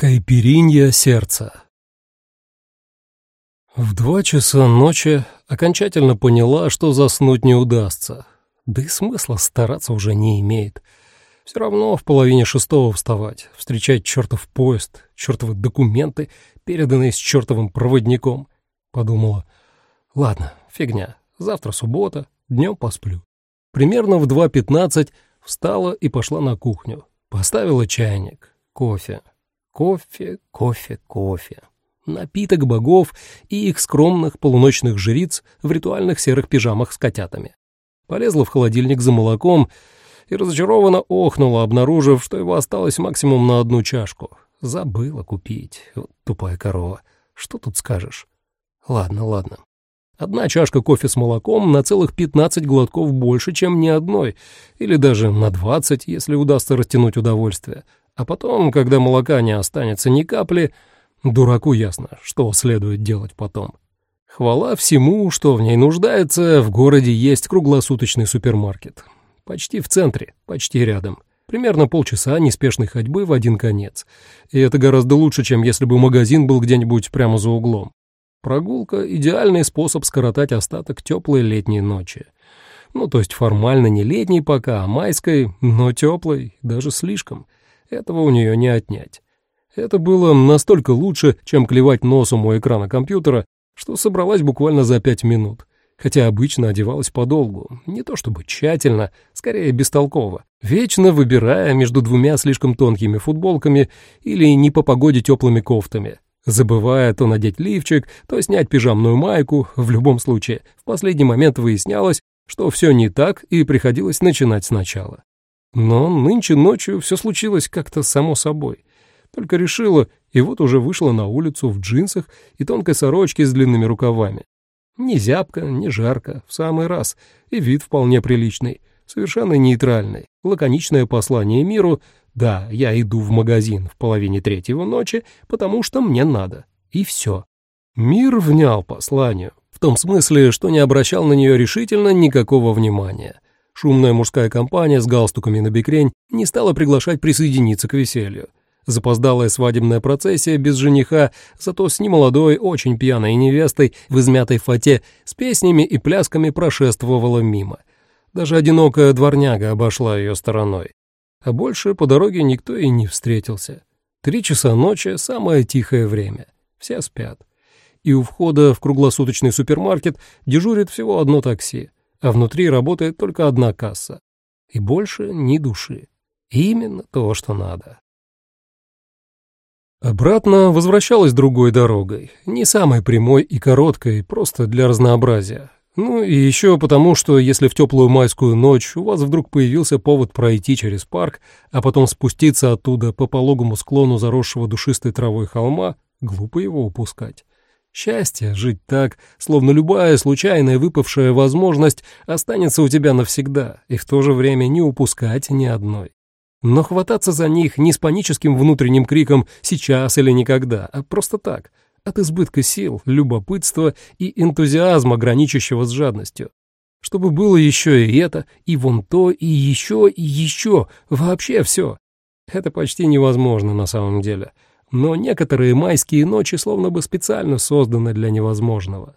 Кайперинья сердца. В два часа ночи окончательно поняла, что заснуть не удастся. Да и смысла стараться уже не имеет. Все равно в половине шестого вставать, встречать чертов поезд, чертовы документы, переданные с чертовым проводником. Подумала, ладно, фигня, завтра суббота, днем посплю. Примерно в 2.15 встала и пошла на кухню. Поставила чайник, кофе, Кофе, кофе, кофе. Напиток богов и их скромных полуночных жриц в ритуальных серых пижамах с котятами. Полезла в холодильник за молоком и разочарованно охнула, обнаружив, что его осталось максимум на одну чашку. Забыла купить. Вот тупая корова. Что тут скажешь? Ладно, ладно. Одна чашка кофе с молоком на целых 15 глотков больше, чем ни одной, или даже на 20, если удастся растянуть удовольствие. А потом, когда молока не останется ни капли, дураку ясно, что следует делать потом. Хвала всему, что в ней нуждается, в городе есть круглосуточный супермаркет. Почти в центре, почти рядом. Примерно полчаса неспешной ходьбы в один конец. И это гораздо лучше, чем если бы магазин был где-нибудь прямо за углом. Прогулка – идеальный способ скоротать остаток теплой летней ночи. Ну, то есть формально не летней пока, а майской, но теплой, даже слишком – этого у нее не отнять. Это было настолько лучше, чем клевать носом у экрана компьютера, что собралась буквально за пять минут. Хотя обычно одевалась подолгу, не то чтобы тщательно, скорее бестолково, вечно выбирая между двумя слишком тонкими футболками или не по погоде теплыми кофтами, забывая то надеть лифчик, то снять пижамную майку, в любом случае, в последний момент выяснялось, что все не так и приходилось начинать сначала. Но нынче ночью все случилось как-то само собой. Только решила, и вот уже вышла на улицу в джинсах и тонкой сорочке с длинными рукавами. Не зябко, не жарко, в самый раз, и вид вполне приличный, совершенно нейтральный. Лаконичное послание миру «Да, я иду в магазин в половине третьего ночи, потому что мне надо». И все. Мир внял посланию, в том смысле, что не обращал на нее решительно никакого внимания — Шумная мужская компания с галстуками на бекрень не стала приглашать присоединиться к веселью. Запоздалая свадебная процессия без жениха, зато с немолодой, очень пьяной невестой в измятой фате с песнями и плясками прошествовала мимо. Даже одинокая дворняга обошла ее стороной. А больше по дороге никто и не встретился. Три часа ночи — самое тихое время. Все спят. И у входа в круглосуточный супермаркет дежурит всего одно такси — а внутри работает только одна касса. И больше ни души. Именно то, что надо. Обратно возвращалась другой дорогой, не самой прямой и короткой, просто для разнообразия. Ну и еще потому, что если в теплую майскую ночь у вас вдруг появился повод пройти через парк, а потом спуститься оттуда по пологому склону заросшего душистой травой холма, глупо его упускать. Счастье — жить так, словно любая случайная выпавшая возможность останется у тебя навсегда, и в то же время не упускать ни одной. Но хвататься за них не с паническим внутренним криком «сейчас или никогда», а просто так, от избытка сил, любопытства и энтузиазма, граничащего с жадностью. Чтобы было еще и это, и вон то, и еще, и еще, вообще все. Это почти невозможно на самом деле но некоторые майские ночи словно бы специально созданы для невозможного.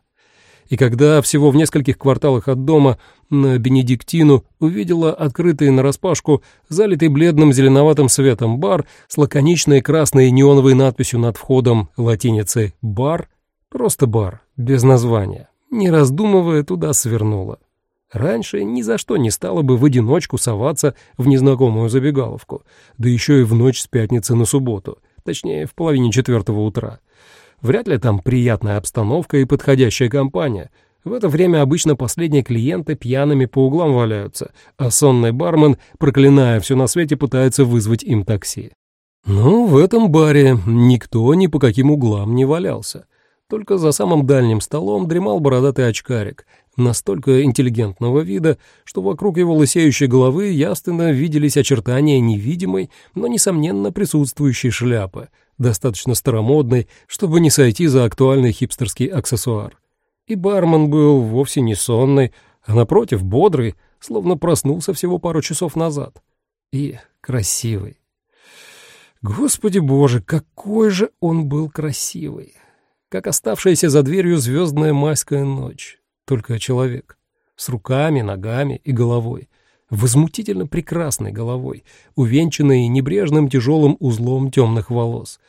И когда всего в нескольких кварталах от дома на Бенедиктину увидела открытый нараспашку, залитый бледным зеленоватым светом бар с лаконичной красной неоновой надписью над входом латиницы «бар», просто бар, без названия, не раздумывая, туда свернула. Раньше ни за что не стала бы в одиночку соваться в незнакомую забегаловку, да еще и в ночь с пятницы на субботу — точнее, в половине четвертого утра. Вряд ли там приятная обстановка и подходящая компания. В это время обычно последние клиенты пьяными по углам валяются, а сонный бармен, проклиная все на свете, пытается вызвать им такси. Но в этом баре никто ни по каким углам не валялся. Только за самым дальним столом дремал бородатый очкарик — настолько интеллигентного вида, что вокруг его лысеющей головы ясно виделись очертания невидимой, но, несомненно, присутствующей шляпы, достаточно старомодной, чтобы не сойти за актуальный хипстерский аксессуар. И бармен был вовсе не сонный, а, напротив, бодрый, словно проснулся всего пару часов назад. И красивый. Господи боже, какой же он был красивый! Как оставшаяся за дверью звездная майская ночь. Только человек. С руками, ногами и головой. Возмутительно прекрасной головой, увенчанной небрежным тяжелым узлом темных волос.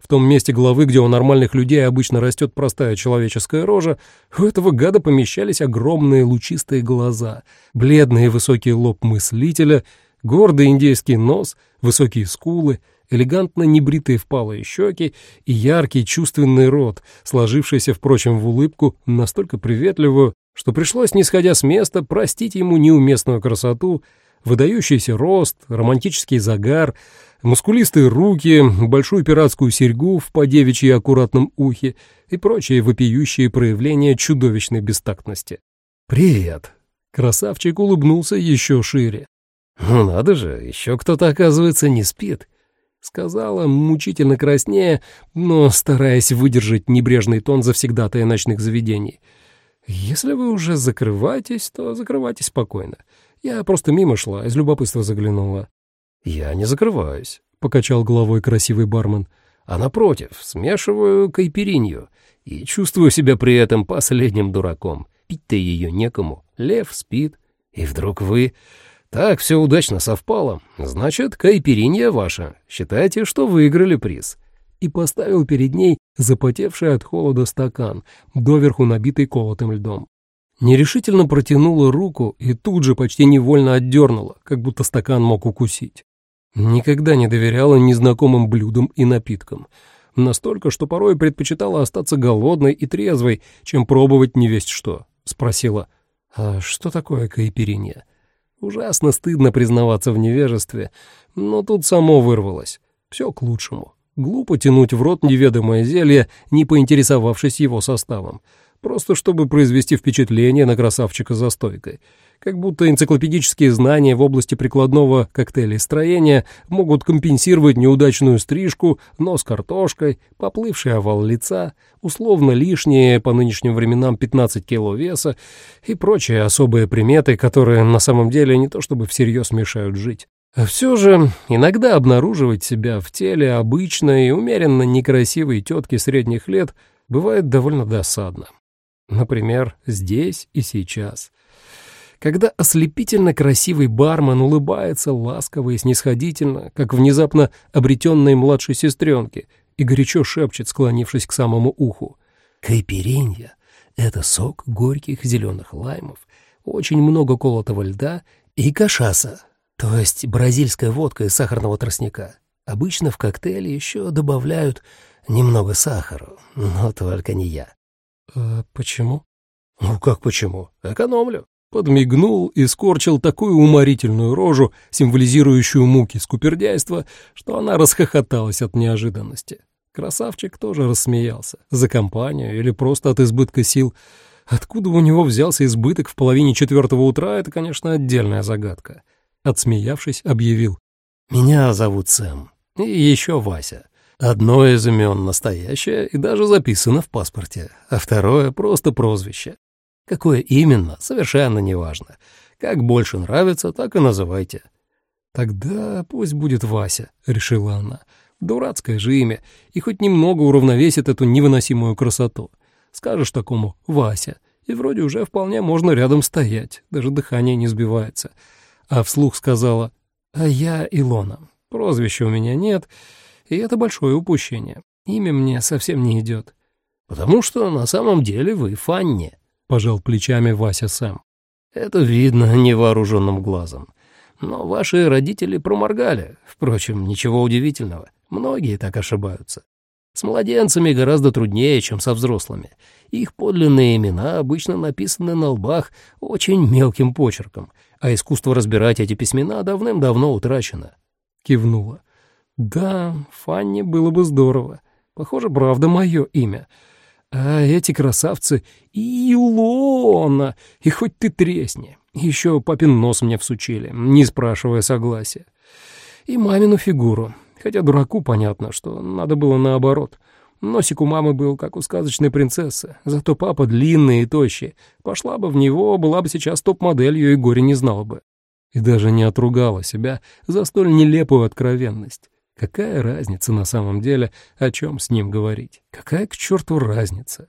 В том месте головы, где у нормальных людей обычно растет простая человеческая рожа, у этого гада помещались огромные лучистые глаза, бледный и высокий лоб мыслителя, гордый индейский нос, высокие скулы — элегантно небритые впалые щеки и яркий чувственный рот, сложившийся, впрочем, в улыбку, настолько приветливую, что пришлось, не сходя с места, простить ему неуместную красоту, выдающийся рост, романтический загар, мускулистые руки, большую пиратскую серьгу в подевичьей аккуратном ухе и прочие вопиющие проявления чудовищной бестактности. «Привет!» Красавчик улыбнулся еще шире. «Ну надо же, еще кто-то, оказывается, не спит. Сказала, мучительно краснея, но стараясь выдержать небрежный тон завсегдатая ночных заведений. «Если вы уже закрываетесь, то закрывайтесь спокойно. Я просто мимо шла, из любопытства заглянула». «Я не закрываюсь», — покачал головой красивый бармен. «А напротив, смешиваю кайперинью и чувствую себя при этом последним дураком. Пить-то ее некому. Лев спит. И вдруг вы...» Так все удачно совпало. Значит, кайперинья ваша. Считайте, что выиграли приз». И поставил перед ней запотевший от холода стакан, доверху набитый колотым льдом. Нерешительно протянула руку и тут же почти невольно отдернула, как будто стакан мог укусить. Никогда не доверяла незнакомым блюдам и напиткам. Настолько, что порой предпочитала остаться голодной и трезвой, чем пробовать невесть что. Спросила, «А что такое кайперинья?» Ужасно стыдно признаваться в невежестве, но тут само вырвалось. Все к лучшему. Глупо тянуть в рот неведомое зелье, не поинтересовавшись его составом, просто чтобы произвести впечатление на красавчика за стойкой. Как будто энциклопедические знания в области прикладного коктейлестроения могут компенсировать неудачную стрижку, нос картошкой, поплывший овал лица, условно лишние по нынешним временам 15 кило веса и прочие особые приметы, которые на самом деле не то чтобы всерьез мешают жить. Все же иногда обнаруживать себя в теле обычной и умеренно некрасивой тетки средних лет бывает довольно досадно. Например, здесь и сейчас когда ослепительно красивый бармен улыбается ласково и снисходительно, как внезапно обретенной младшей сестренке, и горячо шепчет, склонившись к самому уху. «Кайперинья — это сок горьких зеленых лаймов, очень много колотого льда и кашаса, то есть бразильская водка из сахарного тростника. Обычно в коктейли еще добавляют немного сахара, но только не я». «А почему?» «Ну как почему? Экономлю подмигнул и скорчил такую уморительную рожу, символизирующую муки скупердяйства, что она расхохоталась от неожиданности. Красавчик тоже рассмеялся. За компанию или просто от избытка сил. Откуда у него взялся избыток в половине четвертого утра, это, конечно, отдельная загадка. Отсмеявшись, объявил. «Меня зовут Сэм. И еще Вася. Одно из имен настоящее и даже записано в паспорте, а второе — просто прозвище. Какое именно, совершенно неважно. Как больше нравится, так и называйте. «Тогда пусть будет Вася», — решила она. «Дурацкое же имя, и хоть немного уравновесит эту невыносимую красоту. Скажешь такому «Вася», и вроде уже вполне можно рядом стоять, даже дыхание не сбивается». А вслух сказала «А я Илона. Прозвища у меня нет, и это большое упущение. Имя мне совсем не идет». «Потому что на самом деле вы Фанни», — пожал плечами Вася Сэм. «Это видно невооруженным глазом. Но ваши родители проморгали. Впрочем, ничего удивительного. Многие так ошибаются. С младенцами гораздо труднее, чем со взрослыми. Их подлинные имена обычно написаны на лбах очень мелким почерком, а искусство разбирать эти письмена давным-давно утрачено». Кивнула. «Да, Фанни было бы здорово. Похоже, правда мое имя. А эти красавцы и Илона, и хоть ты тресни. Еще папин нос мне всучили, не спрашивая согласия. И мамину фигуру. Хотя дураку понятно, что надо было наоборот. Носик у мамы был, как у сказочной принцессы, зато папа длинный и тощий. Пошла бы в него, была бы сейчас топ-моделью и горе не знала бы. И даже не отругала себя за столь нелепую откровенность. Какая разница на самом деле, о чем с ним говорить? Какая к черту разница?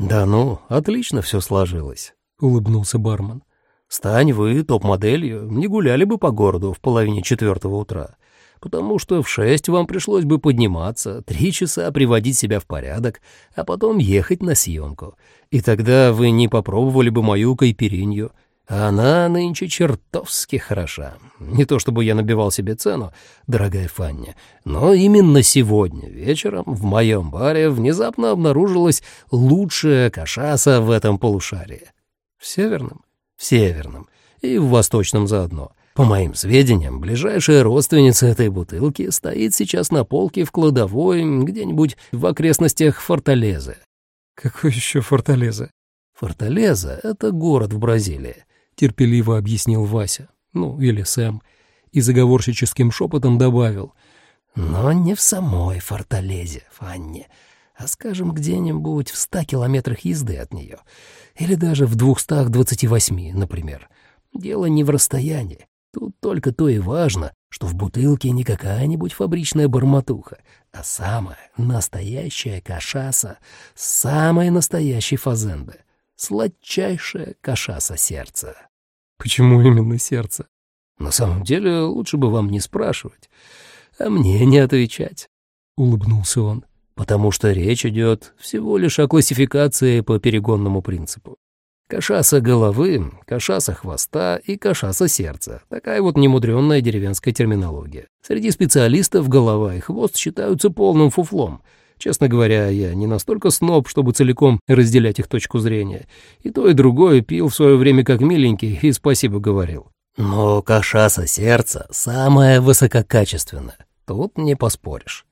«Да ну, отлично все сложилось», — улыбнулся бармен. «Стань вы топ-моделью, не гуляли бы по городу в половине четвертого утра, потому что в шесть вам пришлось бы подниматься, три часа приводить себя в порядок, а потом ехать на съемку. И тогда вы не попробовали бы мою кайперинью, она нынче чертовски хороша. Не то чтобы я набивал себе цену, дорогая Фанни, но именно сегодня вечером в моем баре внезапно обнаружилась лучшая кашаса в этом полушарии. В северном? В северном. И в восточном заодно. По моим сведениям, ближайшая родственница этой бутылки стоит сейчас на полке в кладовой где-нибудь в окрестностях Форталезы. Какой еще Форталеза? Форталеза — это город в Бразилии. — терпеливо объяснил Вася, ну или Сэм, и заговорщическим шепотом добавил. «Но не в самой Форталезе, Фанни, а, скажем, где-нибудь в ста километрах езды от нее, или даже в двухстах двадцати восьми, например. Дело не в расстоянии, тут только то и важно, что в бутылке не какая-нибудь фабричная барматуха, а самая настоящая кашаса, самая настоящая фазенды." сладчайшая кашаса сердца. Почему именно сердце? На самом деле лучше бы вам не спрашивать, а мне не отвечать. Улыбнулся он, потому что речь идет всего лишь о классификации по перегонному принципу. Кашаса головы, кашаса хвоста и кашаса сердца. Такая вот немудренная деревенская терминология. Среди специалистов голова и хвост считаются полным фуфлом — Честно говоря, я не настолько сноб, чтобы целиком разделять их точку зрения. И то, и другое пил в свое время как миленький и спасибо говорил. Но кашаса сердца самое высококачественное. Тут не поспоришь.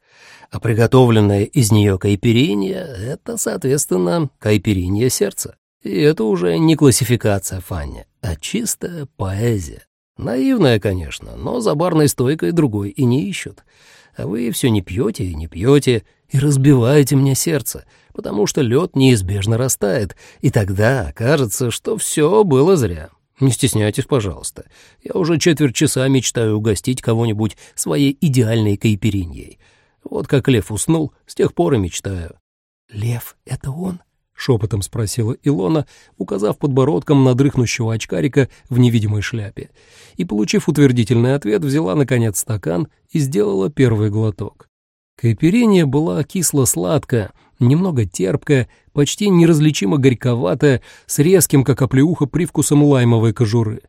А приготовленное из нее кайперинья — это, соответственно, кайперинья сердца. И это уже не классификация Фанни, а чистая поэзия. Наивная, конечно, но за барной стойкой другой и не ищут а вы все не пьете и не пьете, и разбиваете мне сердце, потому что лед неизбежно растает, и тогда кажется, что все было зря. Не стесняйтесь, пожалуйста. Я уже четверть часа мечтаю угостить кого-нибудь своей идеальной кайпериньей. Вот как лев уснул, с тех пор и мечтаю. — Лев — это он? — шепотом спросила Илона, указав подбородком на дрыхнущего очкарика в невидимой шляпе. И, получив утвердительный ответ, взяла, наконец, стакан и сделала первый глоток. Кайперения была кисло-сладкая, немного терпкая, почти неразличимо горьковатая, с резким, как оплеуха, привкусом лаймовой кожуры.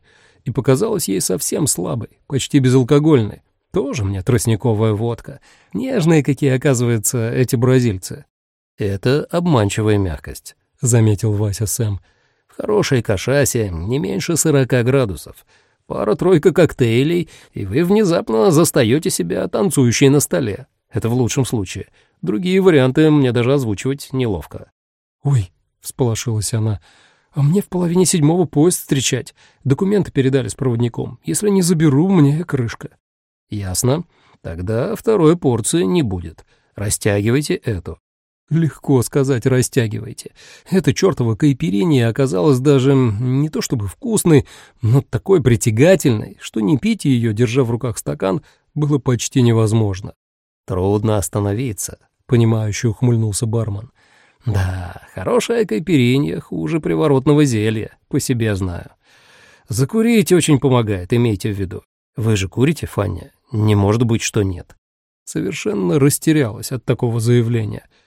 И показалась ей совсем слабой, почти безалкогольной. Тоже мне тростниковая водка. Нежные какие, оказывается, эти бразильцы. «Это обманчивая мягкость», — заметил Вася Сэм. «В хорошей кашасе не меньше сорока градусов, пара-тройка коктейлей, и вы внезапно застаете себя танцующей на столе. Это в лучшем случае. Другие варианты мне даже озвучивать неловко». «Ой», — всполошилась она, — «а мне в половине седьмого поезд встречать. Документы передали с проводником. Если не заберу, мне крышка». «Ясно. Тогда второй порции не будет. Растягивайте эту. Легко сказать «растягивайте». Это чертово кайперение оказалось даже не то чтобы вкусной, но такой притягательной, что не пить ее, держа в руках стакан, было почти невозможно. «Трудно остановиться», — понимающе ухмыльнулся бармен. «Да, хорошее кайперение хуже приворотного зелья, по себе знаю. Закурить очень помогает, имейте в виду. Вы же курите, Фаня? Не может быть, что нет». Совершенно растерялась от такого заявления —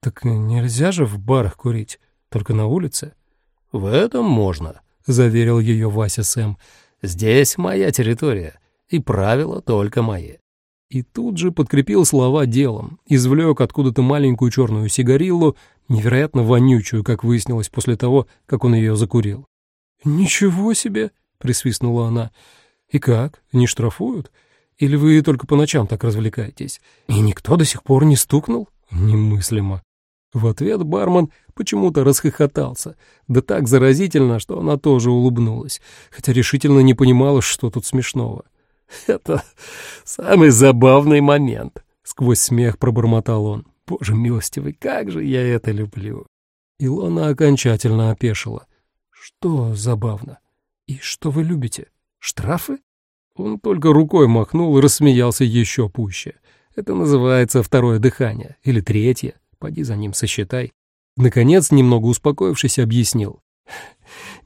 «Так нельзя же в барах курить, только на улице». «В этом можно», — заверил ее Вася Сэм. «Здесь моя территория, и правила только мои». И тут же подкрепил слова делом, извлек откуда-то маленькую черную сигариллу, невероятно вонючую, как выяснилось после того, как он ее закурил. «Ничего себе!» — присвистнула она. «И как? Не штрафуют? Или вы только по ночам так развлекаетесь? И никто до сих пор не стукнул?» «Немыслимо!» В ответ бармен почему-то расхохотался, да так заразительно, что она тоже улыбнулась, хотя решительно не понимала, что тут смешного. «Это самый забавный момент», — сквозь смех пробормотал он. «Боже милостивый, как же я это люблю!» Илона окончательно опешила. «Что забавно? И что вы любите? Штрафы?» Он только рукой махнул и рассмеялся еще пуще. Это называется второе дыхание или третье. Поди за ним сосчитай. Наконец, немного успокоившись, объяснил.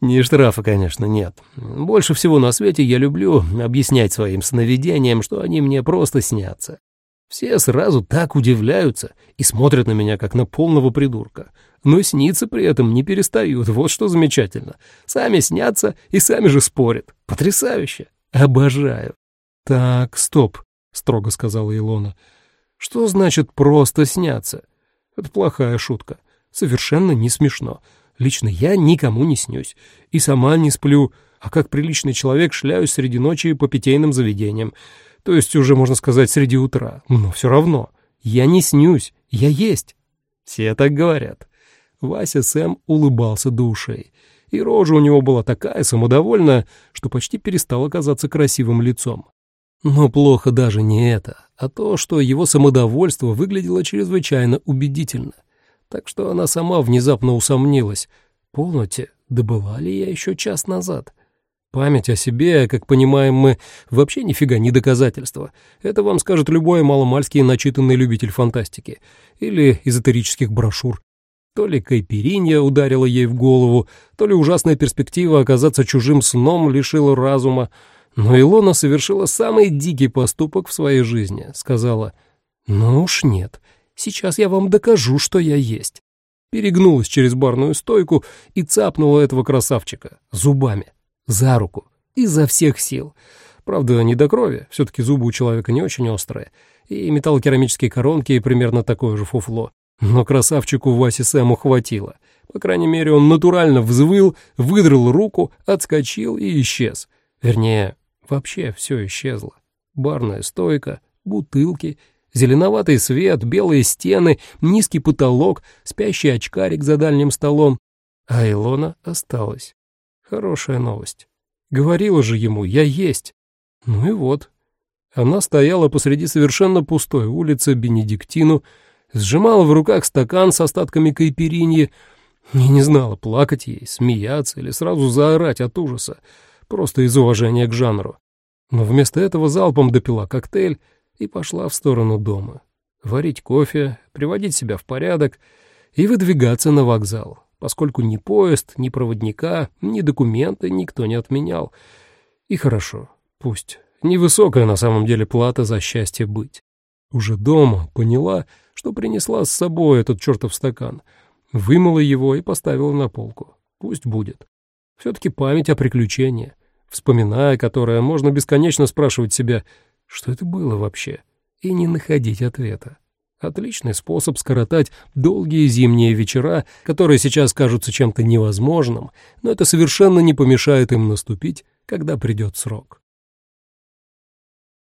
Не штрафа, конечно, нет. Больше всего на свете я люблю объяснять своим сновидениям, что они мне просто снятся. Все сразу так удивляются и смотрят на меня, как на полного придурка. Но снится при этом не перестают, вот что замечательно. Сами снятся и сами же спорят. Потрясающе! Обожаю! «Так, стоп», — строго сказала Илона. «Что значит «просто снятся»? Это плохая шутка. Совершенно не смешно. Лично я никому не снюсь. И сама не сплю, а как приличный человек шляюсь среди ночи по питейным заведениям. То есть уже, можно сказать, среди утра. Но все равно. Я не снюсь, я есть. Все так говорят. Вася Сэм улыбался до. И рожа у него была такая самодовольная, что почти перестала казаться красивым лицом. Но плохо даже не это, а то, что его самодовольство выглядело чрезвычайно убедительно. Так что она сама внезапно усомнилась. Полноте, да ли я еще час назад? Память о себе, как понимаем мы, вообще нифига не доказательство. Это вам скажет любой маломальский начитанный любитель фантастики или эзотерических брошюр. То ли кайперинья ударила ей в голову, то ли ужасная перспектива оказаться чужим сном лишила разума, но Илона совершила самый дикий поступок в своей жизни. Сказала, «Ну уж нет, сейчас я вам докажу, что я есть». Перегнулась через барную стойку и цапнула этого красавчика зубами, за руку, изо всех сил. Правда, не до крови, все-таки зубы у человека не очень острые, и металлокерамические коронки и примерно такое же фуфло. Но красавчику Васе Сэму хватило. По крайней мере, он натурально взвыл, выдрал руку, отскочил и исчез. Вернее, Вообще все исчезло. Барная стойка, бутылки, зеленоватый свет, белые стены, низкий потолок, спящий очкарик за дальним столом. А Илона осталась. Хорошая новость. Говорила же ему, я есть. Ну и вот. Она стояла посреди совершенно пустой улицы Бенедиктину, сжимала в руках стакан с остатками кайпериньи и не знала, плакать ей, смеяться или сразу заорать от ужаса просто из уважения к жанру. Но вместо этого залпом допила коктейль и пошла в сторону дома. Варить кофе, приводить себя в порядок и выдвигаться на вокзал, поскольку ни поезд, ни проводника, ни документы никто не отменял. И хорошо, пусть. Невысокая на самом деле плата за счастье быть. Уже дома поняла, что принесла с собой этот чертов стакан. Вымыла его и поставила на полку. Пусть будет. Все-таки память о приключениях вспоминая которое, можно бесконечно спрашивать себя, что это было вообще, и не находить ответа. Отличный способ скоротать долгие зимние вечера, которые сейчас кажутся чем-то невозможным, но это совершенно не помешает им наступить, когда придет срок.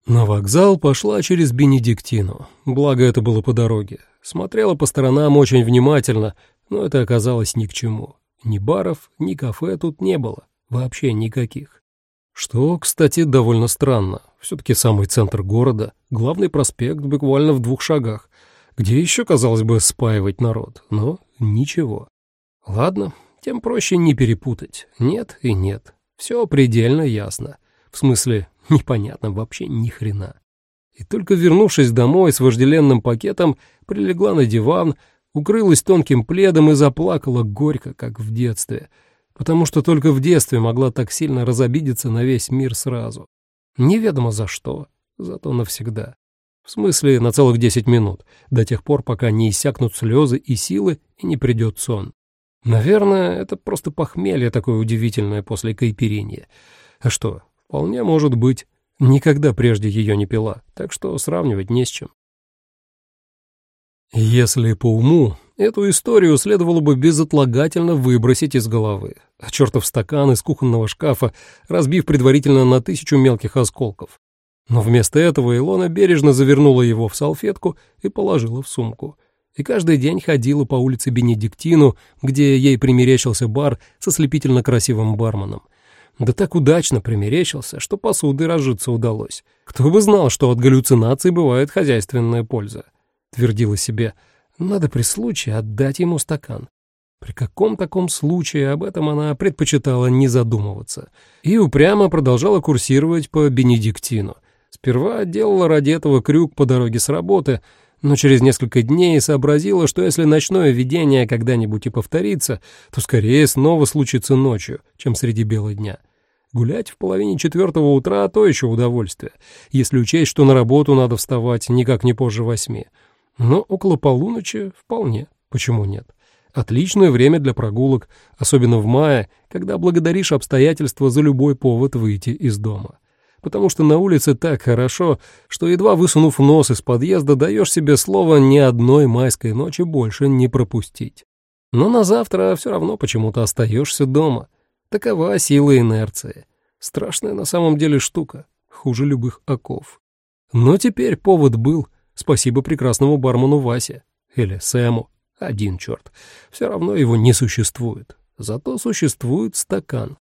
На вокзал пошла через Бенедиктину, благо это было по дороге. Смотрела по сторонам очень внимательно, но это оказалось ни к чему. Ни баров, ни кафе тут не было, вообще никаких. Что, кстати, довольно странно. Все-таки самый центр города, главный проспект буквально в двух шагах. Где еще, казалось бы, спаивать народ? Но ничего. Ладно, тем проще не перепутать. Нет и нет. Все предельно ясно. В смысле, непонятно вообще ни хрена. И только вернувшись домой с вожделенным пакетом, прилегла на диван, укрылась тонким пледом и заплакала горько, как в детстве — потому что только в детстве могла так сильно разобидеться на весь мир сразу. Неведомо за что, зато навсегда. В смысле, на целых десять минут, до тех пор, пока не иссякнут слезы и силы, и не придет сон. Наверное, это просто похмелье такое удивительное после кайперения. А что, вполне может быть. Никогда прежде ее не пила, так что сравнивать не с чем. Если по уму, Эту историю следовало бы безотлагательно выбросить из головы. А чертов стакан из кухонного шкафа, разбив предварительно на тысячу мелких осколков. Но вместо этого Илона бережно завернула его в салфетку и положила в сумку. И каждый день ходила по улице Бенедиктину, где ей примерещился бар со слепительно красивым барменом. Да так удачно примерещился, что посуды разжиться удалось. Кто бы знал, что от галлюцинаций бывает хозяйственная польза, твердила себе. Надо при случае отдать ему стакан. При каком таком случае об этом она предпочитала не задумываться и упрямо продолжала курсировать по Бенедиктину. Сперва делала ради этого крюк по дороге с работы, но через несколько дней сообразила, что если ночное видение когда-нибудь и повторится, то скорее снова случится ночью, чем среди бела дня. Гулять в половине четвертого утра — то еще удовольствие, если учесть, что на работу надо вставать никак не позже восьми — но около полуночи вполне, почему нет. Отличное время для прогулок, особенно в мае, когда благодаришь обстоятельства за любой повод выйти из дома. Потому что на улице так хорошо, что едва высунув нос из подъезда, даешь себе слово ни одной майской ночи больше не пропустить. Но на завтра все равно почему-то остаешься дома. Такова сила инерции. Страшная на самом деле штука, хуже любых оков. Но теперь повод был — Спасибо прекрасному бармену Васе. Или Сэму. Один черт. Все равно его не существует. Зато существует стакан.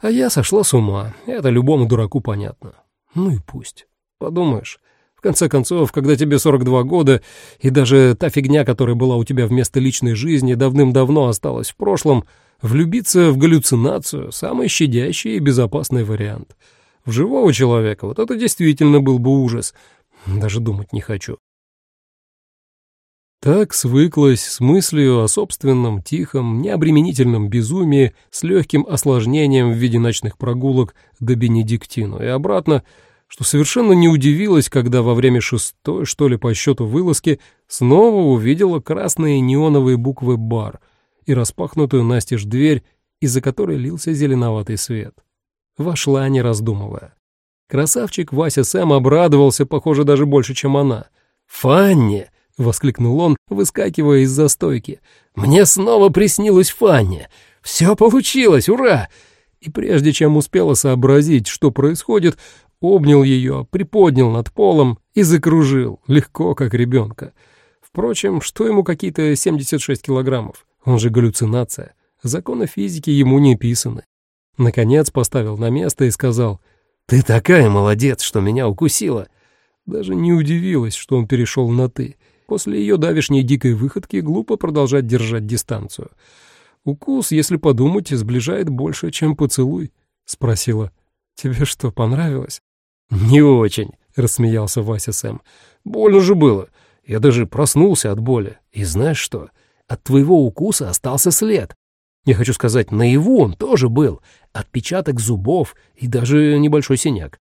А я сошла с ума. Это любому дураку понятно. Ну и пусть. Подумаешь. В конце концов, когда тебе 42 года, и даже та фигня, которая была у тебя вместо личной жизни, давным-давно осталась в прошлом, влюбиться в галлюцинацию — самый щадящий и безопасный вариант. В живого человека вот это действительно был бы ужас — даже думать не хочу. Так свыклась с мыслью о собственном тихом, необременительном безумии с легким осложнением в виде ночных прогулок до Бенедиктину и обратно, что совершенно не удивилась, когда во время шестой, что ли, по счету вылазки снова увидела красные неоновые буквы «Бар» и распахнутую настежь дверь, из-за которой лился зеленоватый свет. Вошла, не раздумывая. Красавчик Вася Сам обрадовался, похоже, даже больше, чем она. «Фанни!» — воскликнул он, выскакивая из-за стойки. «Мне снова приснилась Фанни! Все получилось! Ура!» И прежде чем успела сообразить, что происходит, обнял ее, приподнял над полом и закружил, легко, как ребенка. Впрочем, что ему какие-то 76 килограммов? Он же галлюцинация. Законы физики ему не писаны. Наконец поставил на место и сказал — ты такая молодец, что меня укусила. Даже не удивилась, что он перешел на «ты». После ее давишней дикой выходки глупо продолжать держать дистанцию. «Укус, если подумать, сближает больше, чем поцелуй», — спросила. «Тебе что, понравилось?» «Не очень», — рассмеялся Вася Сэм. «Больно же было. Я даже проснулся от боли. И знаешь что? От твоего укуса остался след. Я хочу сказать, наяву он тоже был. Отпечаток зубов и даже небольшой синяк.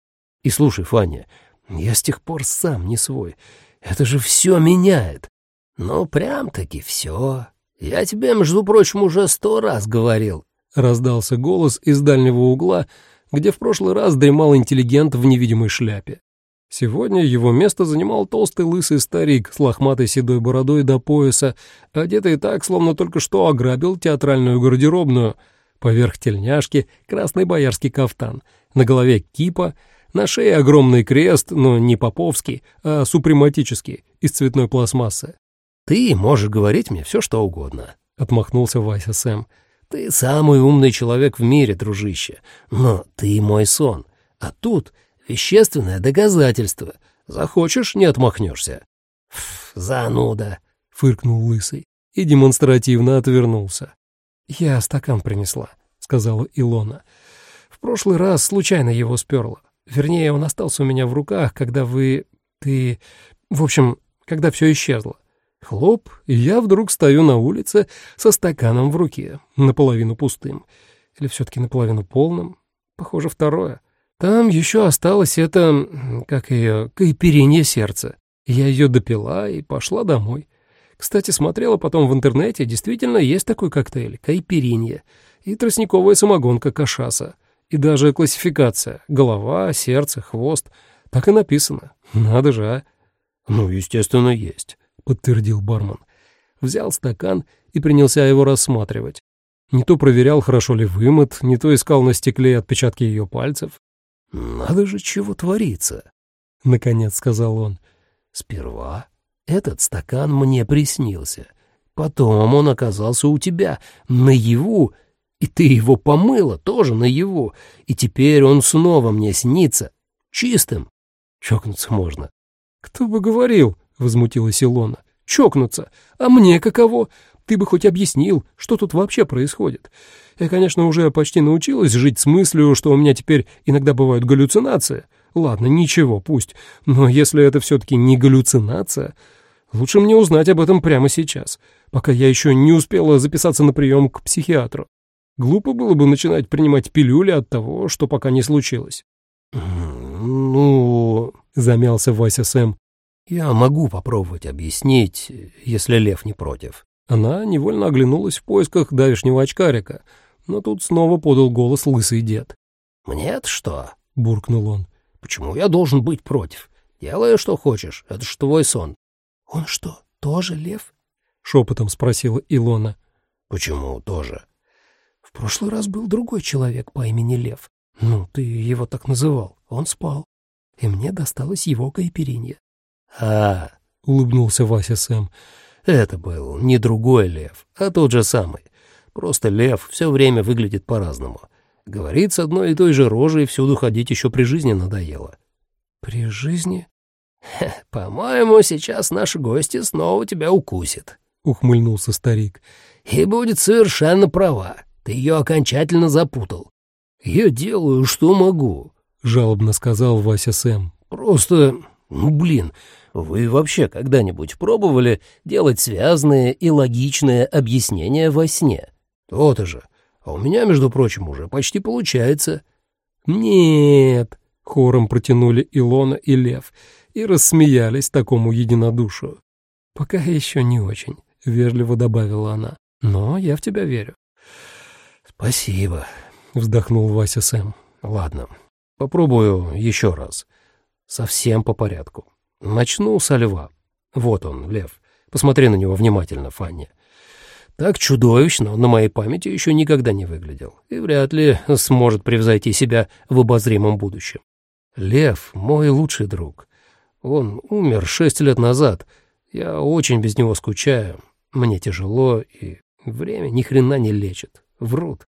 И слушай, Фаня, я с тех пор сам не свой. Это же все меняет. Ну, прям-таки все. Я тебе, между прочим, уже сто раз говорил. Раздался голос из дальнего угла, где в прошлый раз дремал интеллигент в невидимой шляпе. Сегодня его место занимал толстый лысый старик с лохматой седой бородой до пояса, одетый так, словно только что ограбил театральную гардеробную. Поверх тельняшки красный боярский кафтан, на голове кипа, на шее огромный крест, но не поповский, а супрематический, из цветной пластмассы. «Ты можешь говорить мне все, что угодно», — отмахнулся Вася Сэм. «Ты самый умный человек в мире, дружище, но ты мой сон, а тут Вещественное доказательство. Захочешь — не отмахнешься. — Зануда! — фыркнул лысый и демонстративно отвернулся. — Я стакан принесла, — сказала Илона. — В прошлый раз случайно его сперла. Вернее, он остался у меня в руках, когда вы... ты... В общем, когда все исчезло. Хлоп, и я вдруг стою на улице со стаканом в руке, наполовину пустым. Или все таки наполовину полным. Похоже, второе. — там еще осталось это, как ее, кайперение сердца. Я ее допила и пошла домой. Кстати, смотрела потом в интернете, действительно есть такой коктейль — кайперинье и тростниковая самогонка кашаса, и даже классификация — голова, сердце, хвост. Так и написано. Надо же, а? «Ну, естественно, есть», — подтвердил бармен. Взял стакан и принялся его рассматривать. Не то проверял, хорошо ли вымыт, не то искал на стекле отпечатки ее пальцев. «Надо же, чего творится!» — наконец сказал он. «Сперва этот стакан мне приснился. Потом он оказался у тебя, наяву, и ты его помыла тоже наяву, и теперь он снова мне снится, чистым. Чокнуться можно». «Кто бы говорил?» — возмутилась Илона. «Чокнуться? А мне каково? Ты бы хоть объяснил, что тут вообще происходит. Я, конечно, уже почти научилась жить с мыслью, что у меня теперь иногда бывают галлюцинации. Ладно, ничего, пусть. Но если это все-таки не галлюцинация, лучше мне узнать об этом прямо сейчас, пока я еще не успела записаться на прием к психиатру. Глупо было бы начинать принимать пилюли от того, что пока не случилось. «Ну...» — замялся Вася Сэм. «Я могу попробовать объяснить, если Лев не против. Она невольно оглянулась в поисках давешнего очкарика, но тут снова подал голос лысый дед. «Мне-то что?» — буркнул он. «Почему я должен быть против? Делай, что хочешь, это ж твой сон». «Он что, тоже лев?» — шепотом спросила Илона. «Почему тоже?» «В прошлый раз был другой человек по имени Лев. Ну, ты его так называл. Он спал. И мне досталось его кайперинье». «А-а-а!» улыбнулся Вася Сэм. Это был не другой лев, а тот же самый. Просто лев все время выглядит по-разному. Говорит с одной и той же рожей, всюду ходить еще при жизни надоело. «При жизни?» «По-моему, сейчас наши гости снова тебя укусит», — ухмыльнулся старик. «И будет совершенно права. Ты ее окончательно запутал. Я делаю, что могу», — жалобно сказал Вася Сэм. «Просто... Ну, блин, вы вообще когда-нибудь пробовали делать связные и логичные объяснения во сне? То-то же. А у меня, между прочим, уже почти получается. Нет, хором протянули Илона и Лев и рассмеялись такому единодушию. Пока еще не очень, вежливо добавила она. Но я в тебя верю. Спасибо, вздохнул Вася Сэм. Ладно, попробую еще раз. Совсем по порядку. Начну Очнулся льва. Вот он, лев. Посмотри на него внимательно, Фанни. Так чудовищно он на моей памяти еще никогда не выглядел и вряд ли сможет превзойти себя в обозримом будущем. Лев — мой лучший друг. Он умер шесть лет назад. Я очень без него скучаю. Мне тяжело, и время ни хрена не лечит. Врут.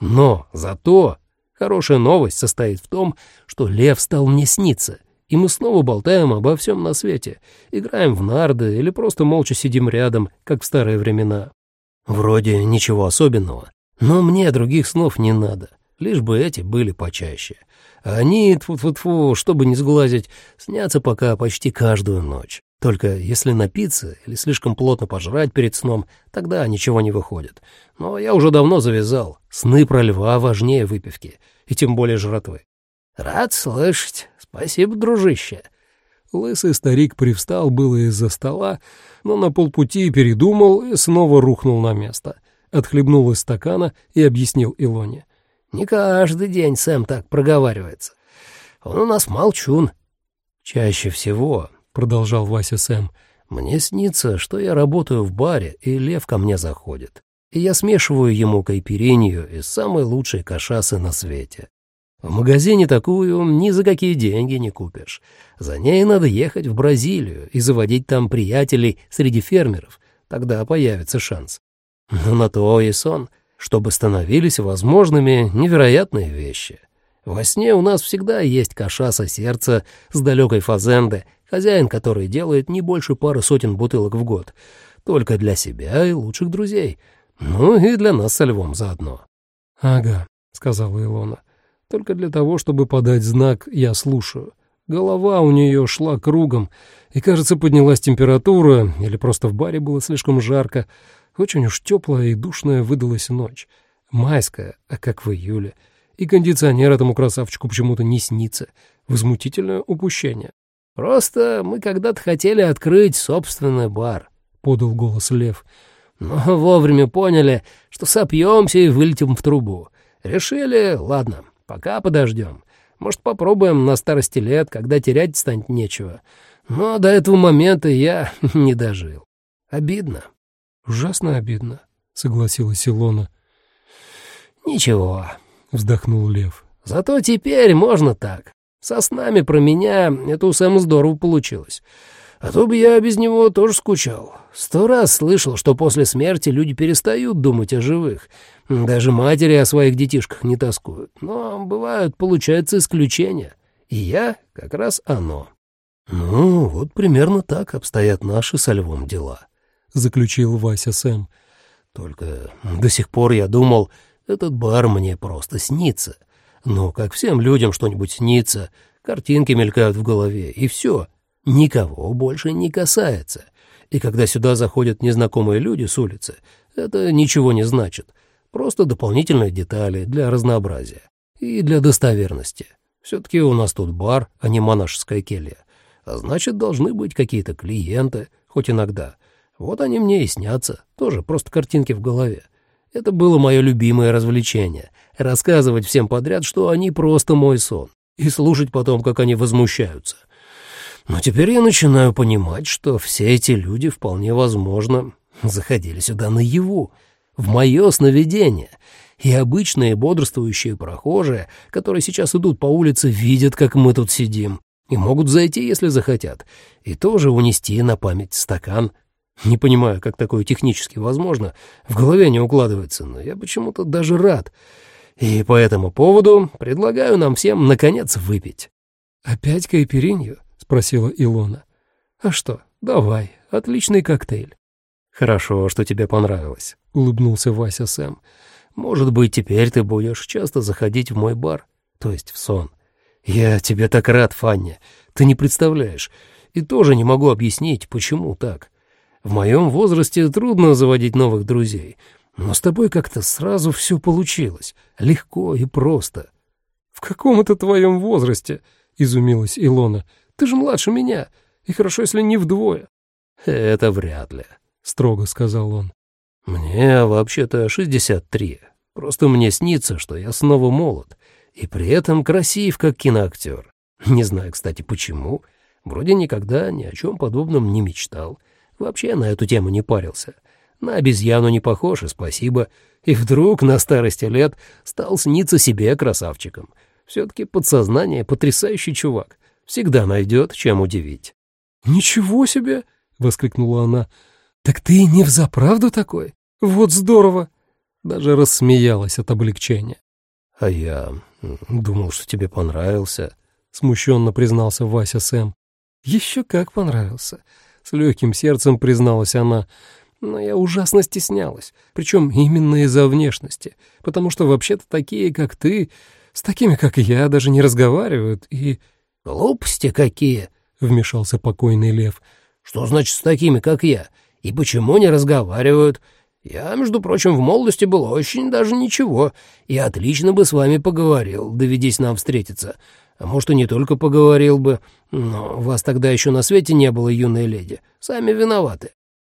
Но зато хорошая новость состоит в том, что лев стал мне сниться и мы снова болтаем обо всем на свете, играем в нарды или просто молча сидим рядом, как в старые времена. Вроде ничего особенного, но мне других снов не надо, лишь бы эти были почаще. Они, тьфу-тьфу-тьфу, чтобы не сглазить, снятся пока почти каждую ночь. Только если напиться или слишком плотно пожрать перед сном, тогда ничего не выходит. Но я уже давно завязал. Сны про льва важнее выпивки, и тем более жратвы. «Рад слышать», Спасибо, дружище. Лысый старик привстал было из-за стола, но на полпути передумал и снова рухнул на место. Отхлебнул из стакана и объяснил Илоне. «Не каждый день Сэм так проговаривается. Он у нас молчун». «Чаще всего», — продолжал Вася Сэм, — «мне снится, что я работаю в баре, и лев ко мне заходит. И я смешиваю ему кайперинью из самой лучшей кашасы на свете. В магазине такую ни за какие деньги не купишь. За ней надо ехать в Бразилию и заводить там приятелей среди фермеров. Тогда появится шанс. Но на то и сон, чтобы становились возможными невероятные вещи. Во сне у нас всегда есть кашаса сердца с далекой фазенды, хозяин который делает не больше пары сотен бутылок в год. Только для себя и лучших друзей. Ну и для нас со львом заодно. — Ага, — сказала Илона. — только для того, чтобы подать знак «я слушаю». Голова у нее шла кругом, и, кажется, поднялась температура, или просто в баре было слишком жарко. Очень уж теплая и душная выдалась ночь. Майская, а как в июле. И кондиционер этому красавчику почему-то не снится. Возмутительное упущение. «Просто мы когда-то хотели открыть собственный бар», — подал голос Лев. «Но вовремя поняли, что сопьемся и вылетим в трубу. Решили, ладно, Пока подождем. Может, попробуем на старости лет, когда терять станет нечего. Но до этого момента я не дожил. Обидно. Ужасно обидно, согласилась Илона. Ничего, вздохнул Лев. Зато теперь можно так. Со снами про меня это у Сэма здорово получилось. А то бы я без него тоже скучал. Сто раз слышал, что после смерти люди перестают думать о живых. Даже матери о своих детишках не тоскуют. Но бывают, получается, исключения. И я как раз оно. «Ну, вот примерно так обстоят наши со Львом дела», — заключил Вася Сэм. «Только до сих пор я думал, этот бар мне просто снится. Но как всем людям что-нибудь снится, картинки мелькают в голове, и все» никого больше не касается. И когда сюда заходят незнакомые люди с улицы, это ничего не значит. Просто дополнительные детали для разнообразия и для достоверности. Все-таки у нас тут бар, а не монашеская келья. А значит, должны быть какие-то клиенты, хоть иногда. Вот они мне и снятся, тоже просто картинки в голове. Это было мое любимое развлечение — рассказывать всем подряд, что они просто мой сон, и слушать потом, как они возмущаются — но теперь я начинаю понимать, что все эти люди вполне возможно заходили сюда на его, в мое сновидение, и обычные бодрствующие прохожие, которые сейчас идут по улице, видят, как мы тут сидим, и могут зайти, если захотят, и тоже унести на память стакан. Не понимаю, как такое технически возможно, в голове не укладывается, но я почему-то даже рад. И по этому поводу предлагаю нам всем, наконец, выпить. «Опять кайперинью?» спросила Илона. «А что, давай, отличный коктейль». «Хорошо, что тебе понравилось», — улыбнулся Вася Сэм. «Может быть, теперь ты будешь часто заходить в мой бар, то есть в сон. Я тебе так рад, Фанни, ты не представляешь, и тоже не могу объяснить, почему так. В моем возрасте трудно заводить новых друзей, но с тобой как-то сразу все получилось, легко и просто». «В каком это твоем возрасте?» — изумилась Илона. — ты же младше меня, и хорошо, если не вдвое». «Это вряд ли», — строго сказал он. «Мне вообще-то 63. Просто мне снится, что я снова молод, и при этом красив, как киноактер. Не знаю, кстати, почему. Вроде никогда ни о чем подобном не мечтал. Вообще на эту тему не парился. На обезьяну не похож, и спасибо. И вдруг на старости лет стал сниться себе красавчиком. Все-таки подсознание — потрясающий чувак всегда найдет, чем удивить. «Ничего себе!» — воскликнула она. «Так ты не взаправду такой? Вот здорово!» Даже рассмеялась от облегчения. «А я думал, что тебе понравился», — смущенно признался Вася Сэм. «Еще как понравился», — с легким сердцем призналась она. «Но я ужасно стеснялась, причем именно из-за внешности, потому что вообще-то такие, как ты, с такими, как я, даже не разговаривают и...» «Глупости какие!» — вмешался покойный Лев. «Что значит с такими, как я? И почему не разговаривают? Я, между прочим, в молодости был очень даже ничего, и отлично бы с вами поговорил, доведись нам встретиться. А может, и не только поговорил бы, но вас тогда еще на свете не было, юная леди. Сами виноваты».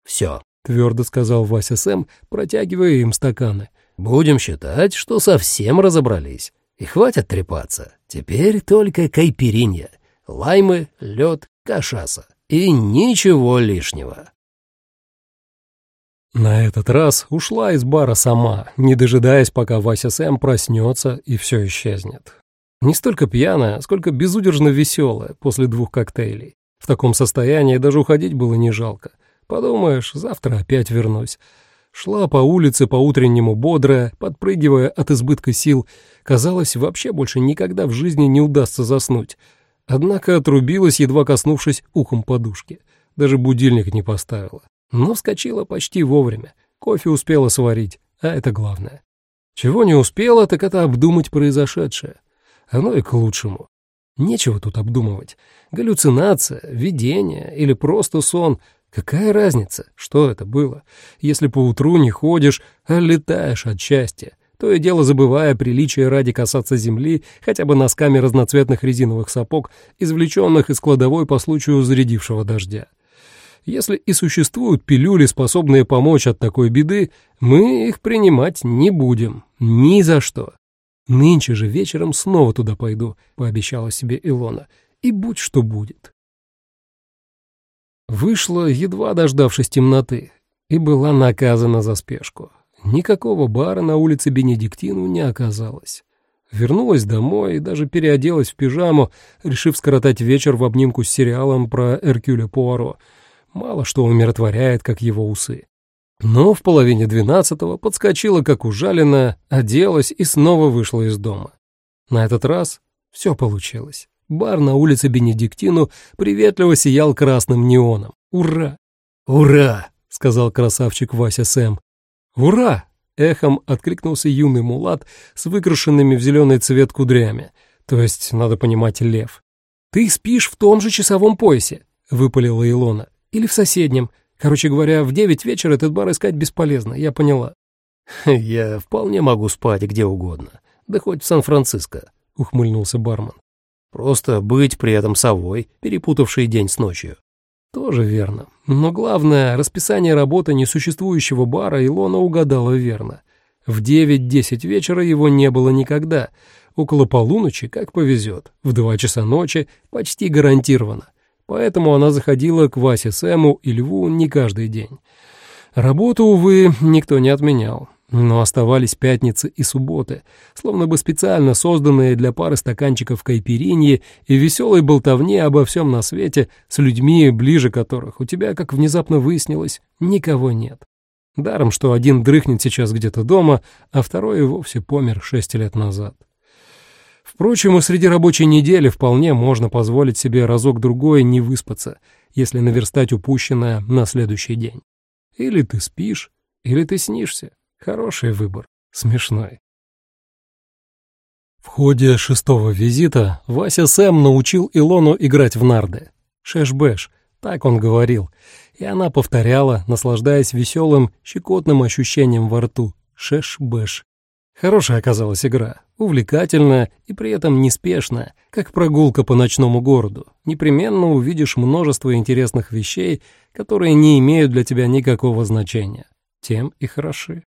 «Все», — твердо сказал Вася Сэм, протягивая им стаканы. «Будем считать, что совсем разобрались». И хватит трепаться. Теперь только кайперинья, лаймы, лед, кашаса. И ничего лишнего. На этот раз ушла из бара сама, не дожидаясь, пока Вася Сэм проснется и все исчезнет. Не столько пьяная, сколько безудержно веселая после двух коктейлей. В таком состоянии даже уходить было не жалко. Подумаешь, завтра опять вернусь шла по улице по-утреннему бодрая, подпрыгивая от избытка сил. Казалось, вообще больше никогда в жизни не удастся заснуть. Однако отрубилась, едва коснувшись ухом подушки. Даже будильник не поставила. Но вскочила почти вовремя. Кофе успела сварить, а это главное. Чего не успела, так это обдумать произошедшее. Оно и к лучшему. Нечего тут обдумывать. Галлюцинация, видение или просто сон Какая разница, что это было, если поутру не ходишь, а летаешь от счастья, то и дело забывая приличие ради касаться земли хотя бы носками разноцветных резиновых сапог, извлеченных из кладовой по случаю зарядившего дождя. Если и существуют пилюли, способные помочь от такой беды, мы их принимать не будем. Ни за что. Нынче же вечером снова туда пойду, пообещала себе Илона. И будь что будет. Вышла, едва дождавшись темноты, и была наказана за спешку. Никакого бара на улице Бенедиктину не оказалось. Вернулась домой и даже переоделась в пижаму, решив скоротать вечер в обнимку с сериалом про Эркюля Пуаро. Мало что умиротворяет, как его усы. Но в половине двенадцатого подскочила, как ужаленная, оделась и снова вышла из дома. На этот раз все получилось. Бар на улице Бенедиктину приветливо сиял красным неоном. «Ура!» «Ура!» — сказал красавчик Вася Сэм. «Ура!» — эхом откликнулся юный мулат с выкрашенными в зеленый цвет кудрями. То есть, надо понимать, лев. «Ты спишь в том же часовом поясе», — выпалила Илона. «Или в соседнем. Короче говоря, в девять вечера этот бар искать бесполезно, я поняла». «Я вполне могу спать где угодно, да хоть в Сан-Франциско», — ухмыльнулся бармен. Просто быть при этом совой, перепутавшей день с ночью. Тоже верно. Но главное, расписание работы несуществующего бара Илона угадала верно. В 9-10 вечера его не было никогда. Около полуночи, как повезет. В 2 часа ночи почти гарантированно. Поэтому она заходила к Васе Сэму и Льву не каждый день. Работу, увы, никто не отменял. Но оставались пятницы и субботы, словно бы специально созданные для пары стаканчиков кайперини и веселой болтовни обо всем на свете с людьми, ближе которых у тебя, как внезапно выяснилось, никого нет. Даром, что один дрыхнет сейчас где-то дома, а второй и вовсе помер шесть лет назад. Впрочем, и среди рабочей недели вполне можно позволить себе разок-другой не выспаться, если наверстать упущенное на следующий день. Или ты спишь, или ты снишься. Хороший выбор, смешной. В ходе шестого визита Вася Сэм научил Илону играть в нарды. Шеш-бэш, так он говорил, и она повторяла, наслаждаясь веселым, щекотным ощущением во рту. Шеш-бэш. Хорошая оказалась игра, увлекательная и при этом неспешная, как прогулка по ночному городу. Непременно увидишь множество интересных вещей, которые не имеют для тебя никакого значения. Тем и хороши.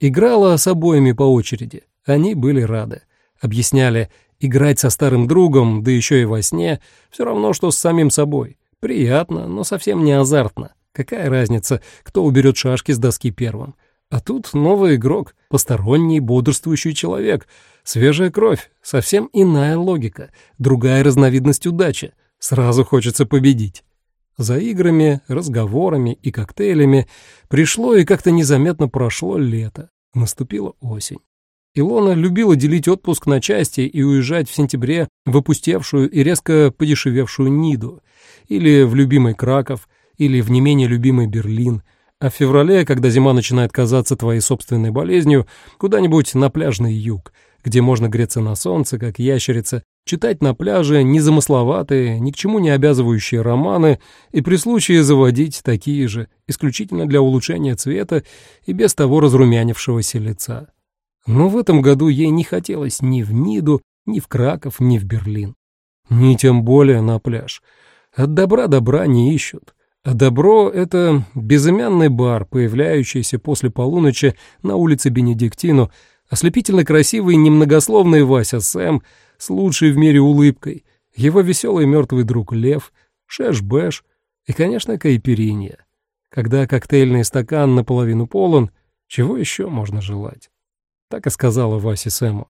Играла с обоими по очереди. Они были рады. Объясняли, играть со старым другом, да еще и во сне, все равно, что с самим собой. Приятно, но совсем не азартно. Какая разница, кто уберет шашки с доски первым? А тут новый игрок, посторонний бодрствующий человек, свежая кровь, совсем иная логика, другая разновидность удачи. Сразу хочется победить. За играми, разговорами и коктейлями пришло и как-то незаметно прошло лето. Наступила осень. Илона любила делить отпуск на части и уезжать в сентябре в опустевшую и резко подешевевшую Ниду, или в любимый Краков, или в не менее любимый Берлин, а в феврале, когда зима начинает казаться твоей собственной болезнью, куда-нибудь на пляжный юг – где можно греться на солнце, как ящерица, читать на пляже незамысловатые, ни к чему не обязывающие романы и при случае заводить такие же, исключительно для улучшения цвета и без того разрумянившегося лица. Но в этом году ей не хотелось ни в Ниду, ни в Краков, ни в Берлин. Ни тем более на пляж. От добра добра не ищут. А добро — это безымянный бар, появляющийся после полуночи на улице Бенедиктину, Ослепительно красивый немногословный Вася Сэм с лучшей в мире улыбкой, его веселый мертвый друг Лев, Шеш-Бэш и, конечно, Кайперинья. Когда коктейльный стакан наполовину полон, чего еще можно желать? Так и сказала Вася Сэму.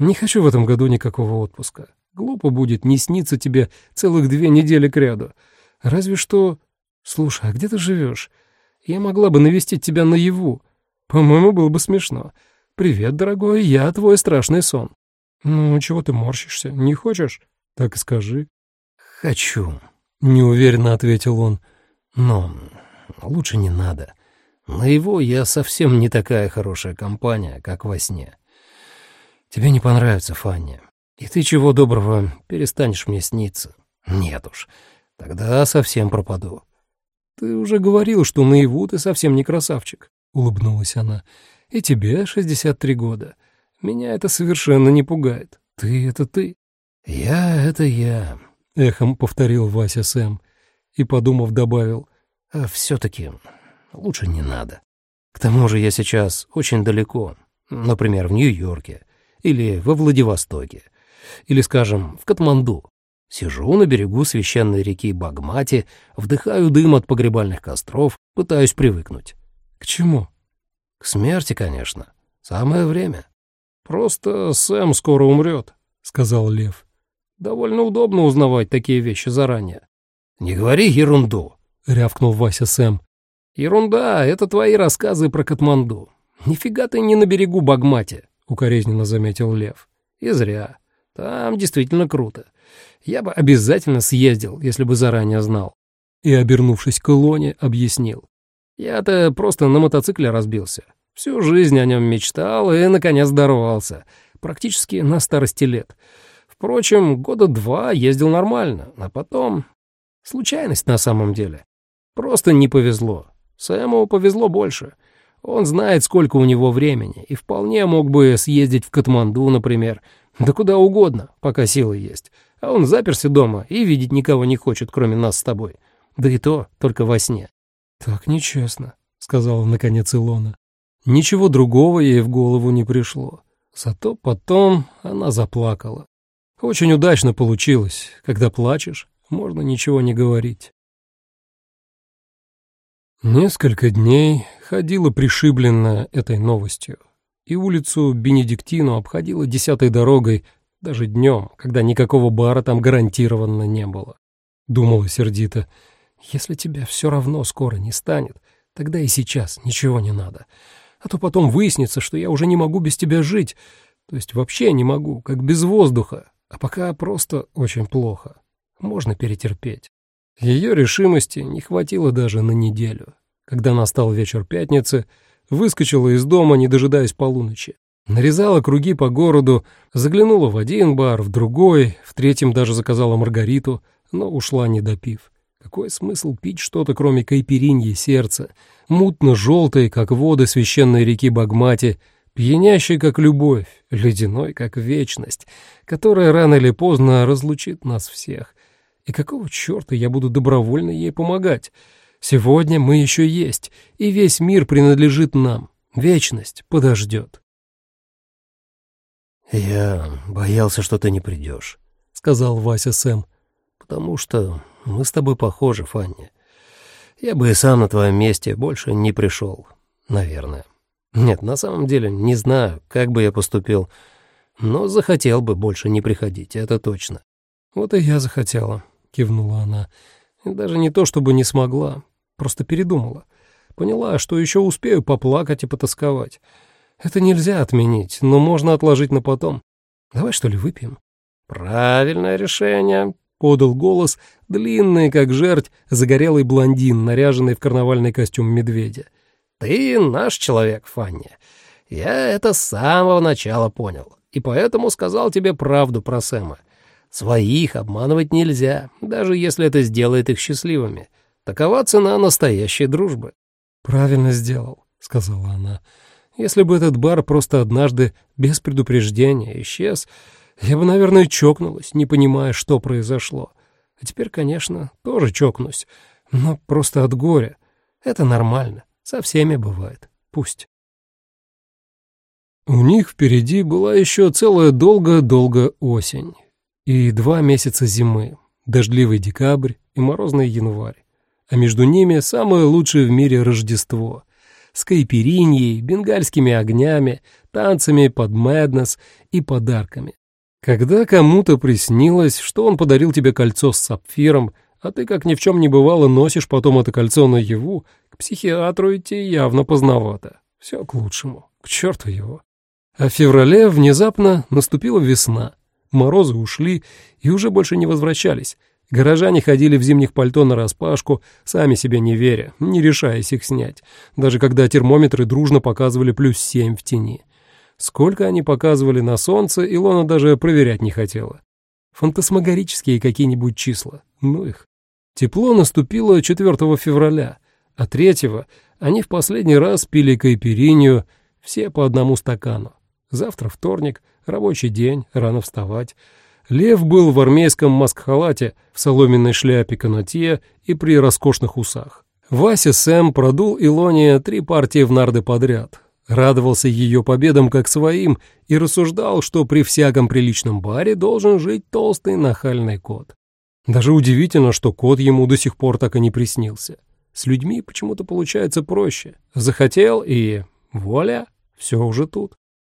«Не хочу в этом году никакого отпуска. Глупо будет не сниться тебе целых две недели кряду. Разве что... Слушай, а где ты живешь? Я могла бы навестить тебя наяву. По-моему, было бы смешно. «Привет, дорогой, я твой страшный сон». «Ну, чего ты морщишься? Не хочешь?» «Так и скажи». «Хочу», — неуверенно ответил он. «Но лучше не надо. На его я совсем не такая хорошая компания, как во сне. Тебе не понравится, Фанни. И ты чего доброго перестанешь мне сниться? Нет уж, тогда совсем пропаду». «Ты уже говорил, что наяву ты совсем не красавчик», — улыбнулась она и тебе 63 года. Меня это совершенно не пугает. Ты — это ты. Я — это я, — эхом повторил Вася Сэм и, подумав, добавил. А все-таки лучше не надо. К тому же я сейчас очень далеко, например, в Нью-Йорке или во Владивостоке, или, скажем, в Катманду. Сижу на берегу священной реки Багмати, вдыхаю дым от погребальных костров, пытаюсь привыкнуть. К чему? К смерти, конечно. Самое время. Просто Сэм скоро умрет, сказал Лев. Довольно удобно узнавать такие вещи заранее. Не говори ерунду, рявкнул Вася Сэм. Ерунда, это твои рассказы про Катманду. Нифига ты не на берегу Багмати, укоризненно заметил Лев. И зря. Там действительно круто. Я бы обязательно съездил, если бы заранее знал. И, обернувшись к Лоне, объяснил. Я-то просто на мотоцикле разбился. Всю жизнь о нем мечтал и, наконец, здоровался. Практически на старости лет. Впрочем, года два ездил нормально, а потом... Случайность на самом деле. Просто не повезло. Сэму повезло больше. Он знает, сколько у него времени, и вполне мог бы съездить в Катманду, например, да куда угодно, пока силы есть. А он заперся дома и видеть никого не хочет, кроме нас с тобой. Да и то только во сне. «Так нечестно», — сказала наконец Илона. Ничего другого ей в голову не пришло. Зато потом она заплакала. Очень удачно получилось. Когда плачешь, можно ничего не говорить. Несколько дней ходила пришибленная этой новостью, и улицу Бенедиктину обходила десятой дорогой даже днем, когда никакого бара там гарантированно не было. Думала сердито, если тебя все равно скоро не станет, тогда и сейчас ничего не надо. А то потом выяснится, что я уже не могу без тебя жить. То есть вообще не могу, как без воздуха. А пока просто очень плохо. Можно перетерпеть. Ее решимости не хватило даже на неделю. Когда настал вечер пятницы, выскочила из дома, не дожидаясь полуночи. Нарезала круги по городу, заглянула в один бар, в другой, в третьем даже заказала маргариту, но ушла не допив. Какой смысл пить что-то, кроме кайпериньи сердца, мутно-желтой, как воды священной реки Багмати, пьянящей, как любовь, ледяной, как вечность, которая рано или поздно разлучит нас всех? И какого черта я буду добровольно ей помогать? Сегодня мы еще есть, и весь мир принадлежит нам. Вечность подождет. «Я боялся, что ты не придешь», — сказал Вася Сэм, — «потому что мы с тобой похожи, Фанни. Я бы и сам на твоем месте больше не пришел. Наверное. Нет, на самом деле не знаю, как бы я поступил. Но захотел бы больше не приходить, это точно. Вот и я захотела, кивнула она. Даже не то, чтобы не смогла, просто передумала. Поняла, что еще успею поплакать и потасковать. Это нельзя отменить, но можно отложить на потом. Давай что ли выпьем? Правильное решение, — подал голос, длинный, как жерть, загорелый блондин, наряженный в карнавальный костюм медведя. «Ты наш человек, Фанни. Я это с самого начала понял, и поэтому сказал тебе правду про Сэма. Своих обманывать нельзя, даже если это сделает их счастливыми. Такова цена настоящей дружбы». «Правильно сделал», — сказала она. «Если бы этот бар просто однажды, без предупреждения, исчез...» Я бы, наверное, чокнулась, не понимая, что произошло. А теперь, конечно, тоже чокнусь, но просто от горя. Это нормально, со всеми бывает. Пусть. У них впереди была еще целая долгая-долгая осень и два месяца зимы, дождливый декабрь и морозный январь, а между ними самое лучшее в мире Рождество с кайпериньей, бенгальскими огнями, танцами под мэднес и подарками. Когда кому-то приснилось, что он подарил тебе кольцо с сапфиром, а ты, как ни в чем не бывало, носишь потом это кольцо наяву, к психиатру идти явно поздновато. Все к лучшему. К черту его. А в феврале внезапно наступила весна. Морозы ушли и уже больше не возвращались. Горожане ходили в зимних пальто нараспашку, сами себе не веря, не решаясь их снять, даже когда термометры дружно показывали плюс семь в тени. Сколько они показывали на солнце, Илона даже проверять не хотела. Фантасмагорические какие-нибудь числа, ну их. Тепло наступило 4 февраля, а 3 они в последний раз пили кайперинью, все по одному стакану. Завтра вторник, рабочий день, рано вставать. Лев был в армейском маскхалате, в соломенной шляпе канатье и при роскошных усах. Вася Сэм продул Илоне три партии в нарды подряд. Радовался ее победам как своим и рассуждал, что при всяком приличном баре должен жить толстый нахальный кот. Даже удивительно, что кот ему до сих пор так и не приснился. С людьми почему-то получается проще. Захотел и... вуаля, все уже тут.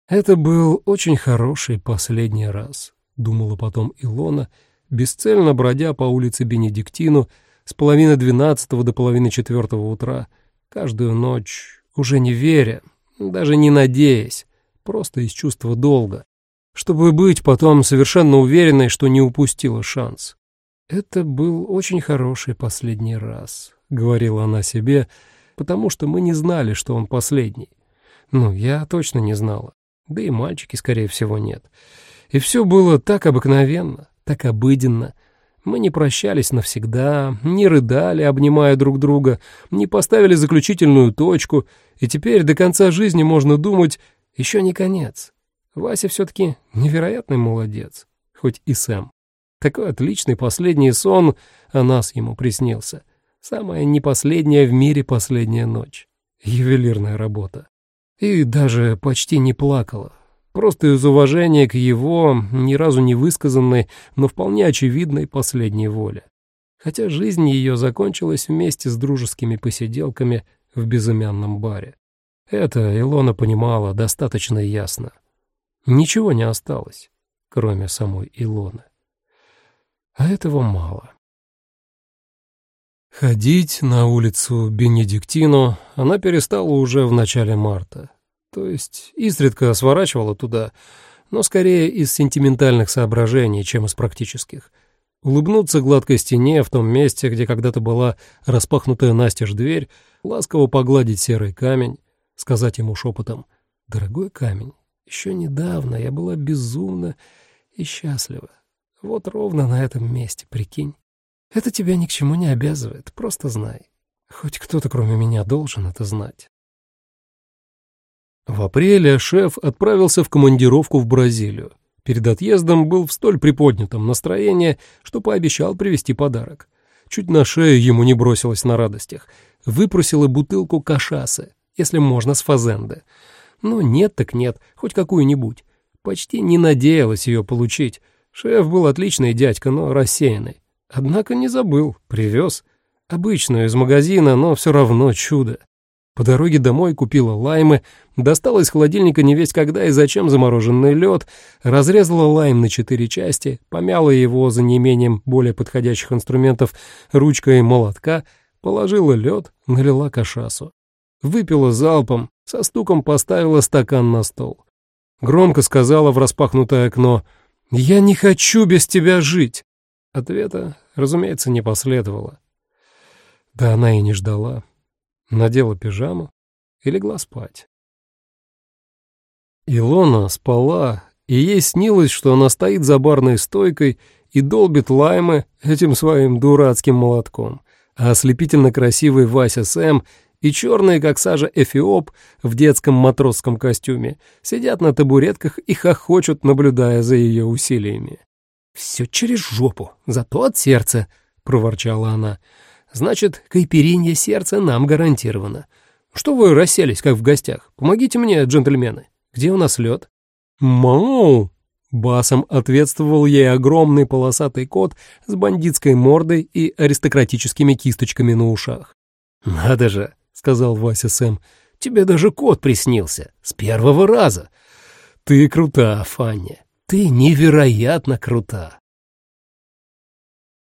Это был очень хороший последний раз, думала потом Илона, бесцельно бродя по улице Бенедиктину с половины двенадцатого до половины четвертого утра, каждую ночь, уже не веря, даже не надеясь, просто из чувства долга, чтобы быть потом совершенно уверенной, что не упустила шанс. «Это был очень хороший последний раз», — говорила она себе, «потому что мы не знали, что он последний. Ну, я точно не знала. Да и мальчики, скорее всего, нет. И все было так обыкновенно, так обыденно, мы не прощались навсегда, не рыдали, обнимая друг друга, не поставили заключительную точку, и теперь до конца жизни можно думать, еще не конец. Вася все-таки невероятный молодец, хоть и Сэм. Такой отличный последний сон о нас ему приснился. Самая непоследняя в мире последняя ночь. Ювелирная работа. И даже почти не плакала, Просто из уважения к его, ни разу не высказанной, но вполне очевидной последней воле. Хотя жизнь ее закончилась вместе с дружескими посиделками в безымянном баре. Это Илона понимала достаточно ясно. Ничего не осталось, кроме самой Илоны. А этого мало. Ходить на улицу Бенедиктину она перестала уже в начале марта. То есть изредка сворачивала туда, но скорее из сентиментальных соображений, чем из практических. Улыбнуться гладкой стене в том месте, где когда-то была распахнутая настежь дверь, ласково погладить серый камень, сказать ему шепотом «Дорогой камень, еще недавно я была безумна и счастлива. Вот ровно на этом месте, прикинь. Это тебя ни к чему не обязывает, просто знай. Хоть кто-то кроме меня должен это знать. В апреле шеф отправился в командировку в Бразилию. Перед отъездом был в столь приподнятом настроении, что пообещал привезти подарок. Чуть на шею ему не бросилась на радостях. Выпросила бутылку кашасы, если можно, с фазенды. Но ну, нет так нет, хоть какую-нибудь. Почти не надеялась ее получить. Шеф был отличный дядька, но рассеянный. Однако не забыл, привез. Обычную из магазина, но все равно чудо. По дороге домой купила лаймы, достала из холодильника не весь когда и зачем замороженный лед, разрезала лайм на четыре части, помяла его за неимением более подходящих инструментов ручкой молотка, положила лед, налила кашасу. Выпила залпом, со стуком поставила стакан на стол. Громко сказала в распахнутое окно «Я не хочу без тебя жить!» Ответа, разумеется, не последовало. Да она и не ждала надела пижаму и легла спать. Илона спала, и ей снилось, что она стоит за барной стойкой и долбит лаймы этим своим дурацким молотком, а ослепительно красивый Вася Сэм и черные, как сажа, эфиоп в детском матросском костюме сидят на табуретках и хохочут, наблюдая за ее усилиями. «Все через жопу, зато от сердца», — проворчала она. Значит, кайперинье сердце нам гарантировано. Что вы расселись, как в гостях? Помогите мне, джентльмены. Где у нас лед? Мау! Басом ответствовал ей огромный полосатый кот с бандитской мордой и аристократическими кисточками на ушах. «Надо же», — сказал Вася Сэм, — «тебе даже кот приснился. С первого раза. Ты крута, Фанни. Ты невероятно крута».